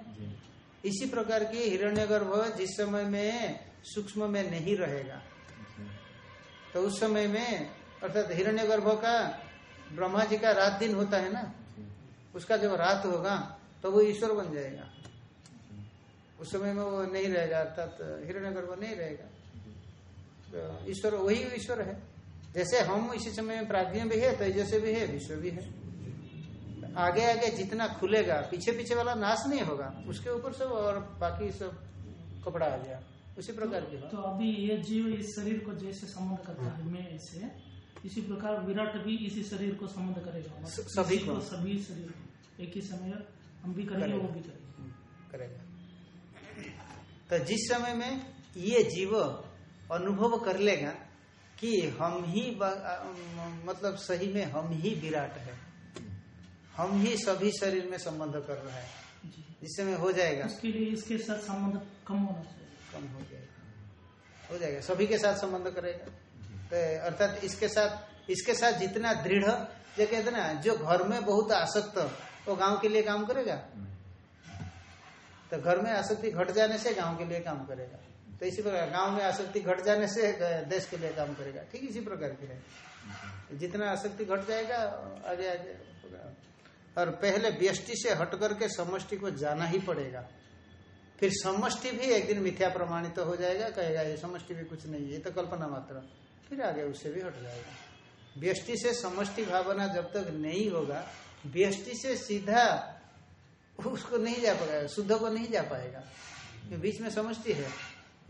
इसी प्रकार की हिरण्य गर्भ जिस समय में सूक्ष्म में नहीं रहेगा तो उस समय में अर्थात हिरण्य गर्भ का ब्रह्मा जी का रात दिन होता है ना? उसका जब रात होगा तो वो ईश्वर बन जाएगा। उस समय में वो नहीं रहेगा अर्थात हिरण्यगर्भ नहीं रहेगा। तो ईश्वर वही ईश्वर है। जैसे हम इसी समय में प्राज्ञ भी है तेजस भी है विश्व भी है। आगे आगे जितना खुलेगा पीछे पीछे वाला नाश नहीं होगा उसके ऊपर सब और बाकी सब कपड़ा आ गया। उसी प्रकार की तो अभी ये जीव इस शरीर को जैसे संबंध करता है मैं ऐसे इसी प्रकार विराट भी इसी शरीर को संबंध करेगा। सभी को। सभी शरीर को। एक ही समय हम भी करेंगे वो भी करेंगे। करेगा। तो जिस समय में ये जीव अनुभव कर लेगा कि हम ही ब- म- मतलब सही में हम ही विराट है। हम ही सभी शरीर में संबंध कर रहा है। जी। जिस समय हो जाएगा। उसके लिए इसके साथ संबंध कम होना चाहिए। कम हो जाएगा। हो जाएगा। सभी के साथ संबंध करेगा। तो अर्थात इसके साथ इसके साथ जितना दृढ़ जो कहते ना जो घर में बहुत आसक्त वो गाँव के लिए काम करेगा। तो घर में आसक्ति घट जाने से गाँव के लिए काम करेगा। तो इसी प्रकार गाँव में आसक्ति घट जाने से देश के लिए काम करेगा। ठीक इसी प्रकार की है। जितना आसक्ति घट जाएगा, आगे आगे और पहले व्यष्टि से हट करके समष्टि को जाना ही पड़ेगा। फिर समष्टि भी एक दिन मिथ्या प्रमाणित तो हो जाएगा, कहेगा, ये समष्टि भी कुछ नहीं है तो कल्पना मात्र। फिर आगे उससे भी हट जाएगा। व्यष्टि से समष्टि भावना जब तक नहीं होगा व्यष्टि से सीधा उसको नहीं जा पाएगा शुद्ध को नहीं जा पाएगा। ये बीच में समष्टि है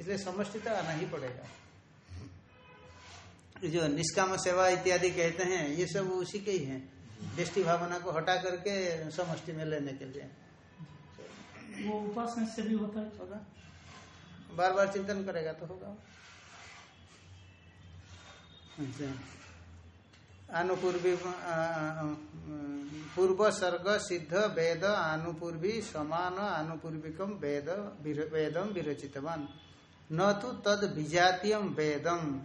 इसलिए समष्टि तो आना ही पड़ेगा। जो निष्काम सेवा इत्यादि कहते हैं ये सब उसी के ही है। दृष्टि भावना को हटा करके समष्टि में लेने के लिए। वो उपासना से भी होता है होगा। बार बार चिंतन करेगा तो होगा। अच्छा। अनुपूर्वी पूर्व सर्ग सिद्ध वेद आनुपूर्वी समान आनुपूर्विकम वेद वेदम विरचितवान। न तो तद विजातीयम वेदम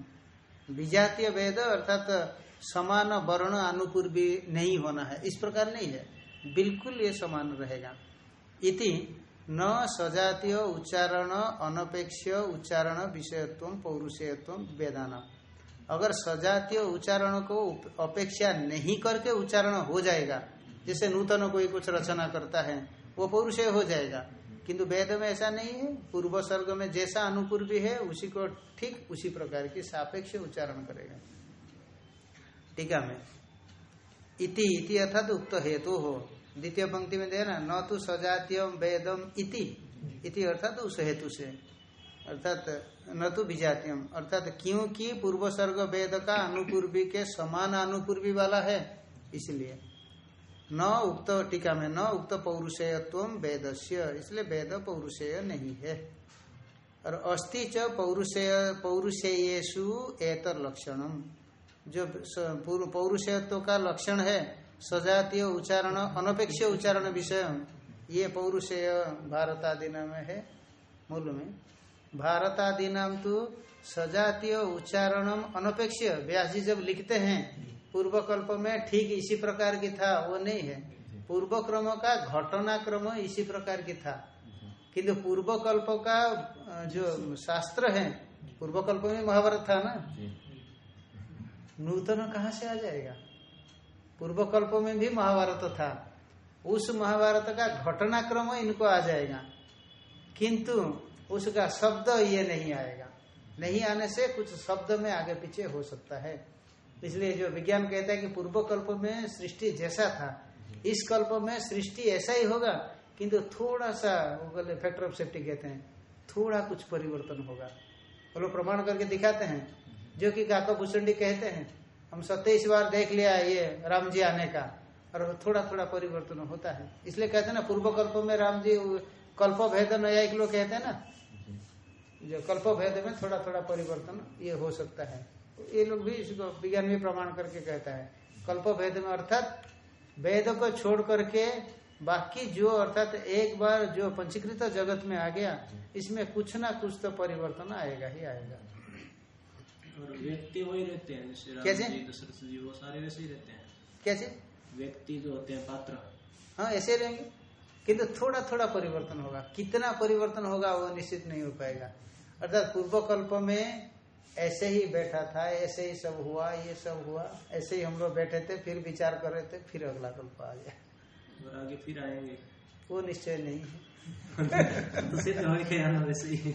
विजातीय वेद अर्थात समान वर्ण अनुपूर्वी नहीं होना है। इस प्रकार नहीं है। बिल्कुल ये समान रहेगा। इति न सजातीय उच्चारण अनपेक्ष उच्चारण, विषयत्व, पौरुषेयत्व वेदाना अगर सजातीय उच्चारण को अपेक्षा नहीं करके उच्चारण हो जाएगा, जैसे नूतन कोई कुछ रचना करता है, वो पौरुषेय हो जाएगा। किंतु वेद में ऐसा नहीं है। पूर्व सर्ग में जैसा अनुपूर्वी है, उसी को ठीक उसी प्रकार की सापेक्ष उच्चारण करेगा। टीका में। इति इति अर्थात उक्त हेतु हो। द्वितीय पंक्ति में देना न तो सजातीय वेदम इति। इति अर्थात उस हेतु से। अर्थात न तो विजातीयम। अर्थात क्योंकि पूर्व सर्ग वेद का अनुपूर्वी के समान अनुपूर्वी वाला है, इसलिए। न उक्त टीका में, न उक्त पौरुषेयत्व वेदस्य, इसलिए वेद पौरुषेय नहीं है। और अस्थि च पौरुषेय पौरुषेयेशु एतर लक्षणम जो पौरुषेयत्व का लक्षण है, सजातीय उच्चारण अनपेक्ष उच्चारण विषय, ये पौरुषेय भारतादि में है, मूल में। भारतादि नाम तो सजातीय उच्चारणम अनपेक्ष व्यास जी जब लिखते हैं पूर्व कल्प में ठीक इसी प्रकार की था वो नहीं है। पूर्व क्रम का घटना क्रम इसी प्रकार की था। किंतु पूर्व कल्प का जो शास्त्र है पूर्व कल्प में महाभारत था ना? नूतन कहाँ से आ जाएगा? पूर्व कल्प में भी महाभारत था। उस महाभारत का घटनाक्रम इनको आ जाएगा। किंतु उसका शब्द ये नहीं आएगा। नहीं आने से कुछ शब्द में आगे पीछे हो सकता है। इसलिए जो विज्ञान कहता है कि पूर्व कल्प में सृष्टि जैसा था, इस कल्प में सृष्टि ऐसा ही होगा, किंतु थोड़ा सा वो बोले फैक्टर ऑफ़ सेफ्टी कहते हैं, थोड़ा कुछ परिवर्तन होगा। लोग प्रमाण करके दिखाते हैं। जो कि काका भूषणी कहते हैं, हम सत्ताईस बार देख लिया ये राम जी आने का, और थोड़ा थोड़ा परिवर्तन होता है। इसलिए कहते हैं ना, पूर्व कल्प में राम जी, कल्प भेद न्यायिक लोग कहते हैं ना जो कल्प भेद में थोड़ा थोड़ा परिवर्तन ये हो सकता है। ये लोग भी इसको विज्ञान भी प्रमाण करके कहता है। कल्प भेद में अर्थात वेद को छोड़ करके बाकी जो अर्थात एक बार जो पंचीकृत जगत में आ गया इसमें कुछ ना कुछ तो परिवर्तन आएगा ही आएगा। व्यक्ति वही रहते हैं कैसे? जी वो सारे वैसे ही रहते हैं। कैसे? व्यक्ति जो होते हैं पात्र। हाँ ऐसे रहेंगे। किंतु थोड़ा थोड़ा परिवर्तन होगा। कितना परिवर्तन होगा वो निश्चित नहीं हो पाएगा। अर्थात पूर्व कल्प में ऐसे ही बैठा था ऐसे ही सब हुआ ये सब हुआ ऐसे ही हम लोग बैठे थे फिर विचार कर रहे थे फिर अगला कल्प आ गया। और आगे फिर आएँगे। वो निश्चय नहीं है। *laughs* तो सिर्फ़ वैसे ही।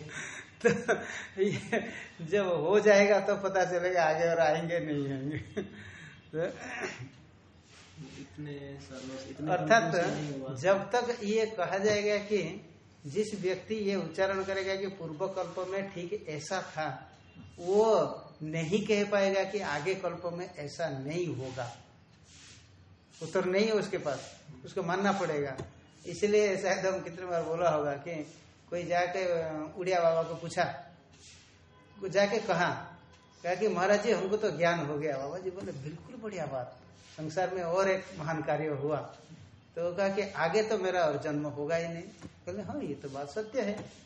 तो ये जब हो जाएगा तो पता चलेगा आगे और आएँगे नहीं आएँगे। तो इतने इतने अर्थात। जब तक ये कहा जाएगा कि जिस व्यक्ति ये उच्चारण करेगा कि पूर्व कल्प में ठीक ऐसा था, वो नहीं कह पाएगा कि आगे कल्प में ऐसा नहीं होगा। उत्तर नहीं है उसके पास, उसको मानना पड़ेगा। इसलिए शायद हम कितने बार बोला होगा कि कोई जाके, उड़िया बाबा को पूछा को जाके कहा कहा कि महाराज जी, हमको तो ज्ञान हो गया बाबा जी, बोले, बिल्कुल बढ़िया बात। संसार में और एक महान कार्य हुआ। तो कहा कि आगे तो मेरा और जन्म होगा ही नहीं। कहले हाँ ये तो बात सत्य है।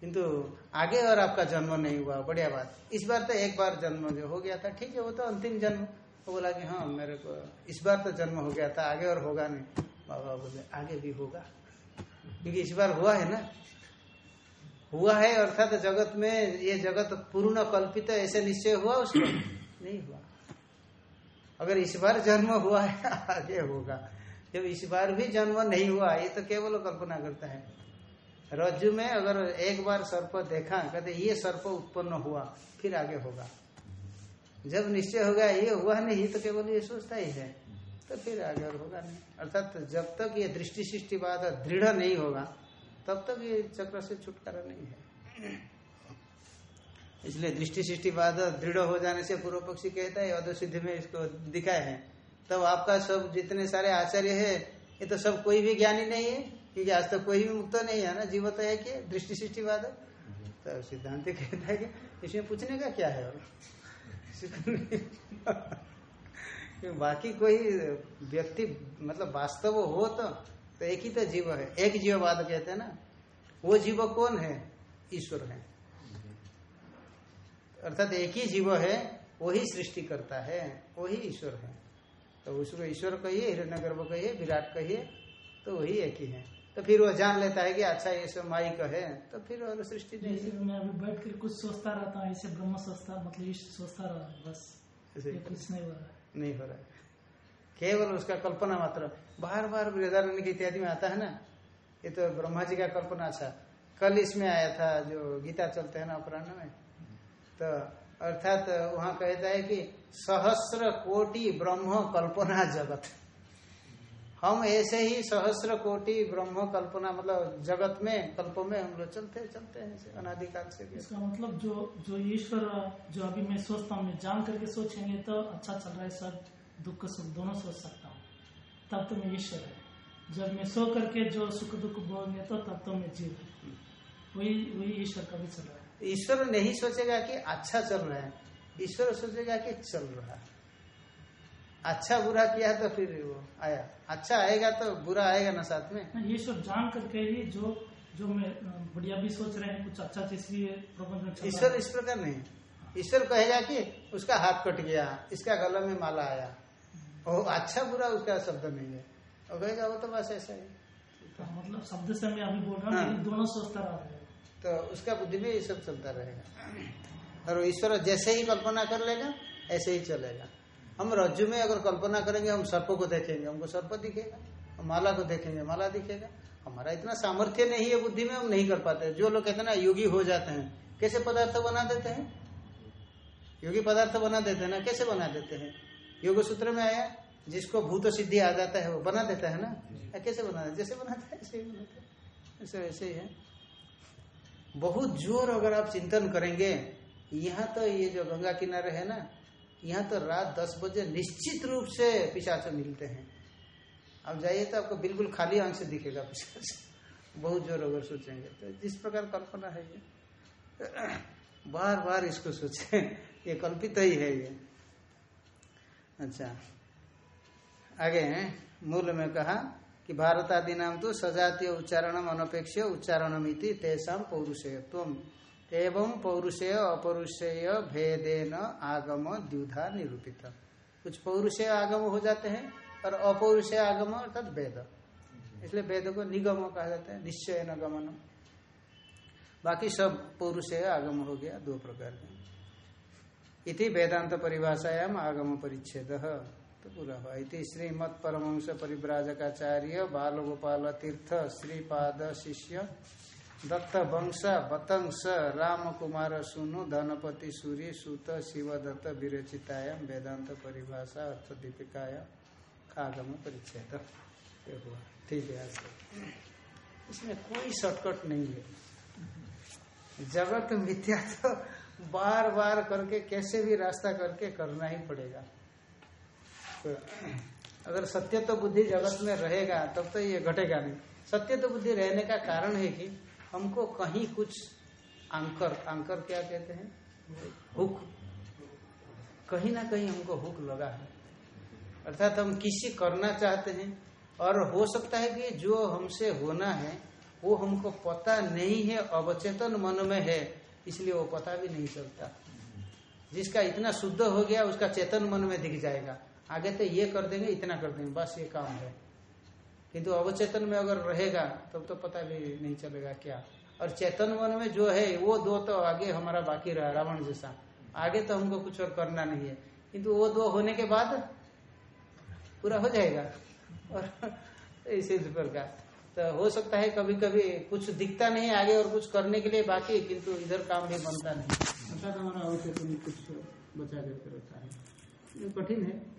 किंतु आगे और आपका जन्म नहीं हुआ, बढ़िया बात। इस बार तो एक बार जन्म जो हो गया था, ठीक है, वो तो अंतिम जन्म। वो बोला कि हाँ मेरे को इस बार तो जन्म हो गया था, आगे और होगा नहीं। बाबा बोले, आगे भी होगा। क्योंकि इस बार हुआ है ना। हुआ है, अर्थात जगत में ये जगत पूर्ण कल्पित ऐसे निश्चय हुआ उसको नहीं हुआ। अगर इस बार जन्म हुआ है, *laughs* आगे होगा। जब इस बार भी जन्म नहीं हुआ, ये तो केवल कल्पना करता है। रज्जु में अगर एक बार सर्प देखा, कहते ये सर्प उत्पन्न हुआ, फिर आगे होगा। जब निश्चय होगा ये हुआ नहीं तो केवल ये सोचता ही है तो फिर आगे और होगा नहीं। अर्थात तो जब तक ये दृष्टि सृष्टि बात दृढ़ नहीं होगा, तब तक ये चक्र से छुटकारा नहीं है। इसलिए दृष्टि सृष्टि बाद दृढ़ हो जाने से पूर्व पक्षी कहता है अध सिद्धि में इसको दिखाए है। तब आपका सब जितने सारे आचार्य है ये तो सब कोई भी ज्ञानी नहीं है क्योंकि आज तक कोई भी मुक्त नहीं है ना जीव तो है कि दृष्टि सृष्टि बाद तो सिद्धांत कहता है कि इसमें पूछने का क्या है? और बाकी कोई व्यक्ति मतलब वास्तव हो तो, तो एक ही तो जीव है। एक जीववाद कहते हैं ना वो जीव कौन है? ईश्वर है। अर्थात एक ही जीव है वही सृष्टि करता है वही ईश्वर है। तो उसको ईश्वर कहिए हिरण्य गर्भ कहिए विराट कहिए तो वही एक ही है। तो फिर वो जान लेता है कि अच्छा ये सब माई का है तो फिर और सृष्टि नहीं। मैं अभी बैठ कर कुछ सोचता रहता हूँ ऐसे ब्रह्म सोचता मतलब सोचता रहा बस। कुछ नहीं हो रहा नहीं हो रहा है। केवल उसका कल्पना मात्र। बार बार वृदारण्य के इत्यादि में आता है ना ये तो ब्रह्मा जी का कल्पना अच्छा। कल इसमें आया था जो गीता चलते हैं ना अपराह्न में तो अर्थात वहाँ कहता है कि सहस्र कोटि ब्रह्म कल्पना जगत। हम ऐसे ही सहस्र कोटि ब्रह्म कल्पना मतलब जगत में, कल्प में हम लोग चलते चलते हैं अनाधिकाल से। भी इसका मतलब जो जो ईश्वर, जो अभी मैं सोचता हूँ जान करके सोचेंगे तो अच्छा चल रहा है सब दुख सुख दोनों सोच सकता हूँ। तब तो मैं ईश्वर है। जब मैं सो करके जो सुख दुख बोलेंगे तो तब तो मैं जीव वही वही ईश्वर का भी चल रहा है। ईश्वर नहीं सोचेगा कि अच्छा चल रहा है। ईश्वर सोचेगा कि चल रहा अच्छा बुरा किया तो फिर वो आया। अच्छा आएगा तो बुरा आएगा ना साथ में। ये सब जान करके ही जो जो मैं बढ़िया भी सोच रहे हैं कुछ अच्छा चीज़ भी प्रबंध ईश्वर इस प्रकार नहीं। ईश्वर कहेगा कि उसका हाथ कट गया इसका गला में माला आया। और अच्छा बुरा उसका शब्द नहीं है। और कहेगा वो तो बस ऐसा ही। तो मतलब शब्द से मैं अभी बोल रहा हूँ हाँ। दोनों सोचता रहा तो उसका बुद्धि में ये सब चलता रहेगा। और ईश्वर जैसे ही कल्पना कर लेगा ऐसे ही चलेगा। हम रज्जु में अगर कल्पना करेंगे हम सर्प को देखेंगे हमको सर्प दिखेगा हम माला को देखेंगे माला दिखेगा। हमारा इतना सामर्थ्य नहीं है बुद्धि में हम नहीं कर पाते। जो लोग कहते हैं ना योगी हो जाते हैं कैसे पदार्थ बना देते हैं? योगी पदार्थ बना देते हैं ना कैसे बना देते हैं? योग सूत्र में आया जिसको भूत सिद्धि आ जाता है वो बना देता है ना? कैसे बना जैसे बनाता है ऐसे ही बनाते हैं। ऐसे वैसे ही है। बहुत ज़ोर अगर आप चिंतन करेंगे, यहाँ तो ये जो गंगा किनारे है ना, यहाँ तो रात दस बजे निश्चित रूप से पिशाच मिलते हैं। आप जाइए तो आपको बिल्कुल खाली आँख से दिखेगा पिशाच। बहुत ज़ोर अगर सोचेंगे तो जिस प्रकार कल्पना है ये। बार बार इसको सोचे, ये कल्पित ही है ये। अच्छा आगे मूल में कहा कि भारत आदि नाम तो सजातीय उच्चारण अनपेक्ष उच्चारण तेषा पौरुषेयत्व एवं पौरुषेय, अपौरुषेय भेदेन आगम द्विधा निरूपित। कुछ पौरुषेय आगम हो जाते हैं और अपौरुषेय आगम अर्थात वेद इसलिए वेद को निगम कहा जाता है, निश्चय न गमन बाकी सब पौरुषेय आगम हो गया, दो प्रकार के। इति वेदांत परिभाषायाम आगम परिच्छेद। तो पूरा हुआ इति श्रीमद परमंश परिव्राजकाचार्य बाल गोपाल तीर्थ श्रीपाद शिष्य दत्त वंश बतंश राम कुमार सुनु धनपति सूर्य सुत शिव दत्त विरचिताय वेदांत परिभाषा अर्थ दीपिकाय आगम परिच्छेद ठीक है इसमें कोई शॉर्टकट नहीं है। जगत मिथ्या तो बार बार करके, कैसे भी रास्ता करके करना ही पड़ेगा। अगर सत्य तो बुद्धि जगत में रहेगा, तब तो ये घटेगा नहीं। सत्य तो बुद्धि रहने का कारण है कि हमको कहीं कुछ अंकर आंकर क्या कहते हैं? हुक। कहीं ना कहीं हमको हुक लगा है। अर्थात हम किसी करना चाहते हैं, और हो सकता है कि जो हमसे होना है, वो हमको पता नहीं है, अवचेतन मन में है, इसलिए वो पता भी नहीं चलता। जिसका इतना शुद्ध हो गया, उसका चेतन मन में दिख जाएगा। आगे तो ये कर देंगे, इतना कर देंगे, बस ये काम है। किंतु अवचेतन में अगर रहेगा, तब तो पता भी नहीं चलेगा क्या। और चेतन मन में जो है, वो दो तो आगे हमारा बाकी रहा, रावण जैसा। आगे तो हमको कुछ और करना नहीं है। किंतु वो दो होने के बाद पूरा हो जाएगा। और इसी प्रकार। तो हो सकता है कभी कभी कुछ दिखता नहीं आगे और कुछ करने के लिए बाकी, किंतु इधर काम भी बनता नहीं। अर्थात हमारा अवश्य कुछ बचा करके रखा है। कठिन है।